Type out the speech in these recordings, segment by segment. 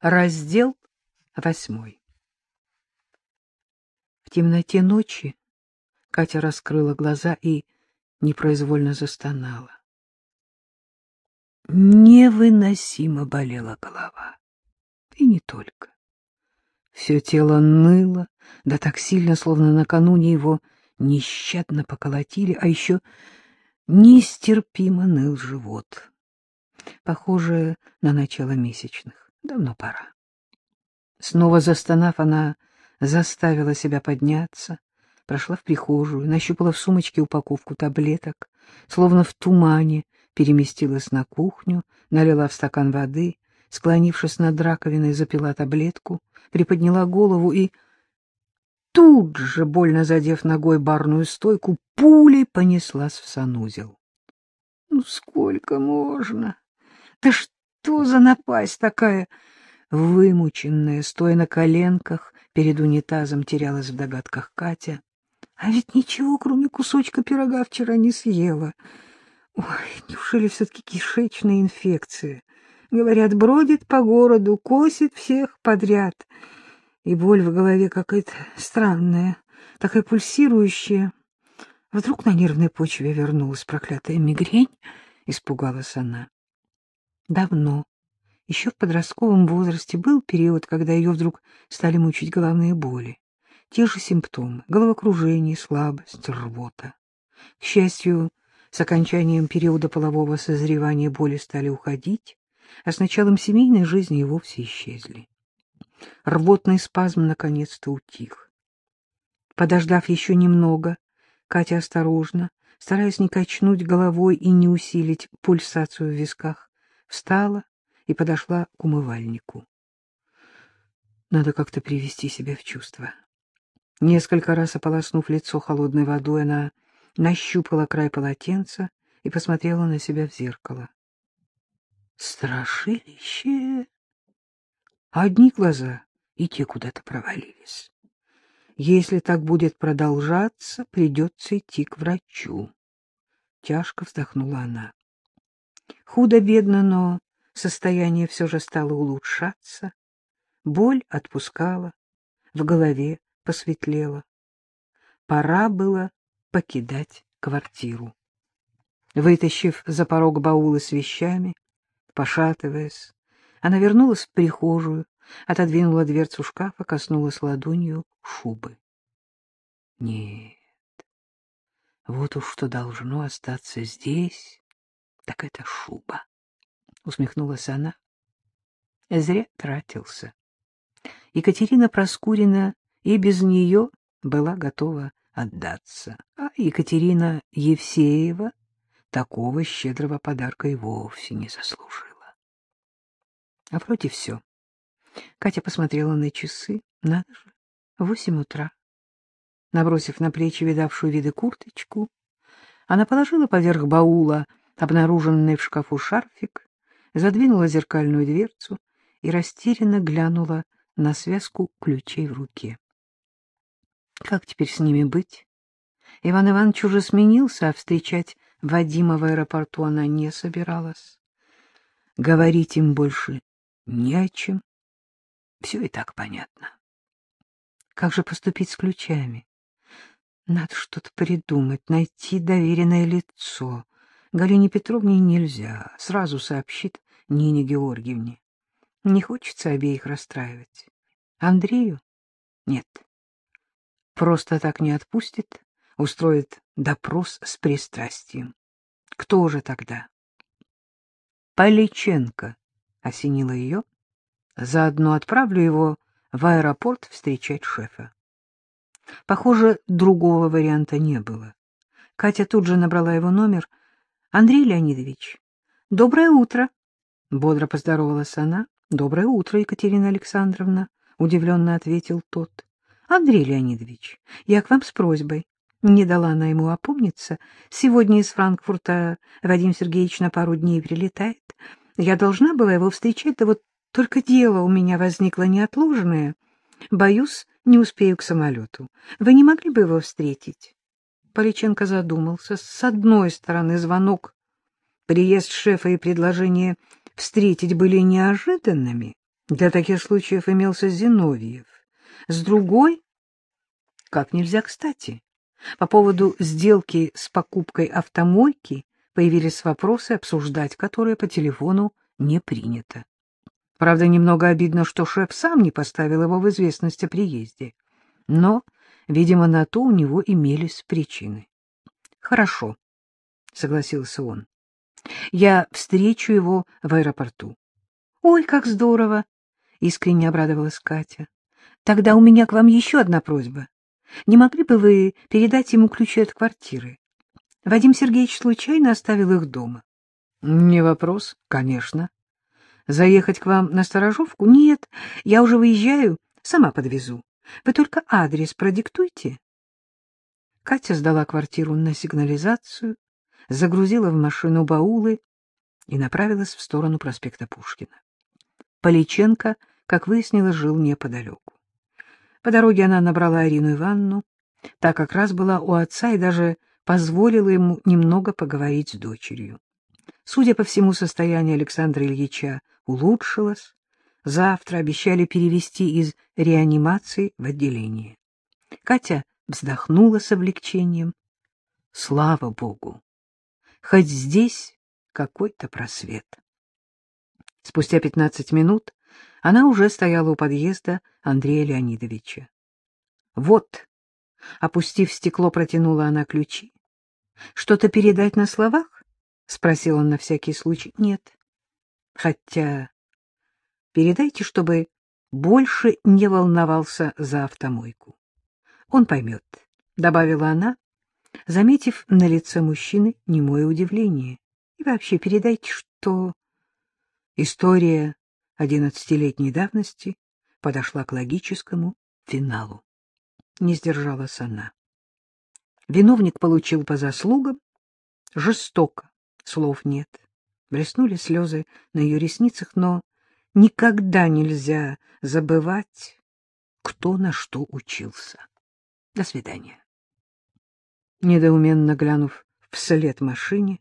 Раздел восьмой. В темноте ночи Катя раскрыла глаза и непроизвольно застонала. Невыносимо болела голова. И не только. Все тело ныло, да так сильно, словно накануне его нещадно поколотили, а еще нестерпимо ныл живот. Похоже на начало месячных. Давно пора. Снова застонав, она заставила себя подняться, прошла в прихожую, нащупала в сумочке упаковку таблеток, словно в тумане переместилась на кухню, налила в стакан воды, склонившись над раковиной, запила таблетку, приподняла голову и, тут же, больно задев ногой барную стойку, пулей понеслась в санузел. — Ну сколько можно? Да что? Что за напасть такая? Вымученная, стоя на коленках, перед унитазом терялась в догадках Катя. А ведь ничего, кроме кусочка пирога, вчера не съела. Ой, неужели все-таки кишечная инфекция? Говорят, бродит по городу, косит всех подряд. И боль в голове какая-то странная, такая пульсирующая. Вдруг на нервной почве вернулась проклятая мигрень? Испугалась она. Давно, еще в подростковом возрасте, был период, когда ее вдруг стали мучить головные боли. Те же симптомы — головокружение, слабость, рвота. К счастью, с окончанием периода полового созревания боли стали уходить, а с началом семейной жизни и вовсе исчезли. Рвотный спазм наконец-то утих. Подождав еще немного, Катя осторожно, стараясь не качнуть головой и не усилить пульсацию в висках, встала и подошла к умывальнику. Надо как-то привести себя в чувство. Несколько раз ополоснув лицо холодной водой, она нащупала край полотенца и посмотрела на себя в зеркало. Страшилище! Одни глаза и те куда-то провалились. Если так будет продолжаться, придется идти к врачу. Тяжко вздохнула она. Худо-бедно, но состояние все же стало улучшаться. Боль отпускала, в голове посветлело. Пора было покидать квартиру. Вытащив за порог баулы с вещами, пошатываясь, она вернулась в прихожую, отодвинула дверцу шкафа, коснулась ладонью шубы. Нет, вот уж что должно остаться здесь, так это шуба, — усмехнулась она. Зря тратился. Екатерина Проскурина и без нее была готова отдаться, а Екатерина Евсеева такого щедрого подарка и вовсе не заслужила. А вроде все. Катя посмотрела на часы. Надо же, восемь утра. Набросив на плечи видавшую виды курточку, она положила поверх баула обнаруженный в шкафу шарфик, задвинула зеркальную дверцу и растерянно глянула на связку ключей в руке. Как теперь с ними быть? Иван Иванович уже сменился, а встречать Вадима в аэропорту она не собиралась. Говорить им больше не о чем. Все и так понятно. Как же поступить с ключами? Надо что-то придумать, найти доверенное лицо — Галине Петровне нельзя, сразу сообщит Нине Георгиевне. Не хочется обеих расстраивать. Андрею? Нет. Просто так не отпустит, устроит допрос с пристрастием. Кто же тогда? Поличенко осенила ее. Заодно отправлю его в аэропорт встречать шефа. Похоже, другого варианта не было. Катя тут же набрала его номер — Андрей Леонидович, доброе утро. Бодро поздоровалась она. Доброе утро, Екатерина Александровна, удивленно ответил тот. Андрей Леонидович, я к вам с просьбой. Не дала она ему опомниться. Сегодня из Франкфурта Вадим Сергеевич на пару дней прилетает. Я должна была его встречать, да вот только дело у меня возникло неотложное. Боюсь, не успею к самолету. Вы не могли бы его встретить? Поличенко задумался. С одной стороны, звонок, приезд шефа и предложение встретить были неожиданными, Для таких случаев имелся Зиновьев. С другой, как нельзя кстати, по поводу сделки с покупкой автомойки появились вопросы, обсуждать которые по телефону не принято. Правда, немного обидно, что шеф сам не поставил его в известность о приезде. Но, видимо, на то у него имелись причины. — Хорошо, — согласился он. — Я встречу его в аэропорту. — Ой, как здорово! — искренне обрадовалась Катя. — Тогда у меня к вам еще одна просьба. Не могли бы вы передать ему ключи от квартиры? Вадим Сергеевич случайно оставил их дома. — Не вопрос, конечно. Заехать к вам на сторожовку? Нет, я уже выезжаю, сама подвезу. Вы только адрес продиктуйте. Катя сдала квартиру на сигнализацию, загрузила в машину баулы и направилась в сторону проспекта Пушкина. Поличенко, как выяснилось, жил неподалеку. По дороге она набрала Арину Ивановну, так как раз была у отца и даже позволила ему немного поговорить с дочерью. Судя по всему, состояние Александра Ильича улучшилось. Завтра обещали перевести из реанимации в отделение. Катя вздохнула с облегчением. Слава Богу! Хоть здесь какой-то просвет. Спустя пятнадцать минут она уже стояла у подъезда Андрея Леонидовича. «Вот», — опустив стекло, протянула она ключи. «Что-то передать на словах?» — спросил он на всякий случай. «Нет». «Хотя передайте, чтобы больше не волновался за автомойку. Он поймет», — добавила она, заметив на лице мужчины немое удивление. «И вообще передайте, что...» История одиннадцатилетней давности подошла к логическому финалу. Не сдержалась она. Виновник получил по заслугам. Жестоко, слов нет. Блеснули слезы на ее ресницах, но никогда нельзя забывать, кто на что учился. До свидания. Недоуменно глянув вслед машине,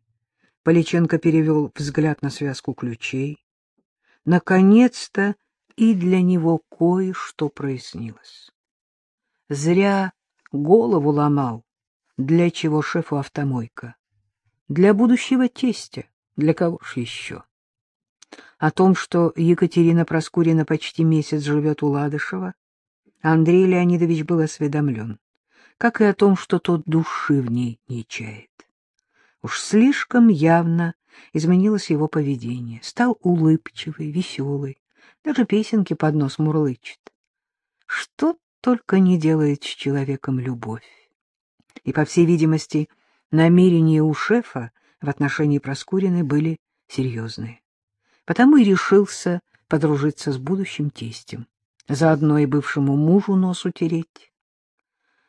Поличенко перевел взгляд на связку ключей. Наконец-то и для него кое-что прояснилось. Зря голову ломал, для чего шефу автомойка. Для будущего тестя, для кого ж еще? О том, что Екатерина Проскурина почти месяц живет у Ладышева, Андрей Леонидович был осведомлен, как и о том, что тот души в ней не чает. Уж слишком явно изменилось его поведение. Стал улыбчивый, веселый, даже песенки под нос мурлычет. Что только не делает с человеком любовь. И, по всей видимости, намерения у шефа в отношении Проскуриной были серьезные. Потому и решился подружиться с будущим тестем, заодно и бывшему мужу нос утереть.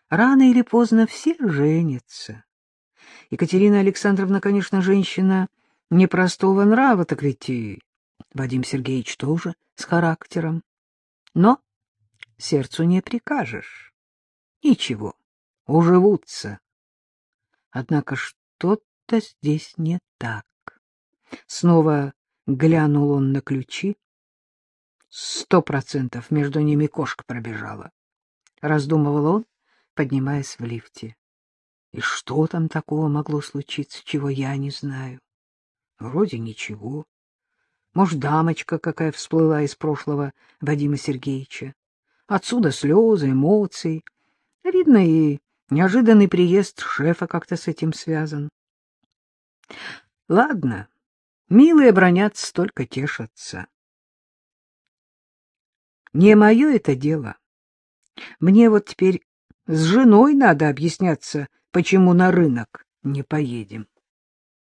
Рано или поздно все женятся. Екатерина Александровна, конечно, женщина непростого нрава, так ведь и Вадим Сергеевич тоже с характером. Но сердцу не прикажешь. Ничего, уживутся. Однако что-то здесь не так. Снова глянул он на ключи. Сто процентов между ними кошка пробежала. Раздумывал он, поднимаясь в лифте. И что там такого могло случиться, чего я не знаю? Вроде ничего. Может, дамочка какая всплыла из прошлого Вадима Сергеевича. Отсюда слезы, эмоции. Видно, и неожиданный приезд шефа как-то с этим связан. Ладно, милые бронятся, только тешатся. Не мое это дело. Мне вот теперь с женой надо объясняться, почему на рынок не поедем.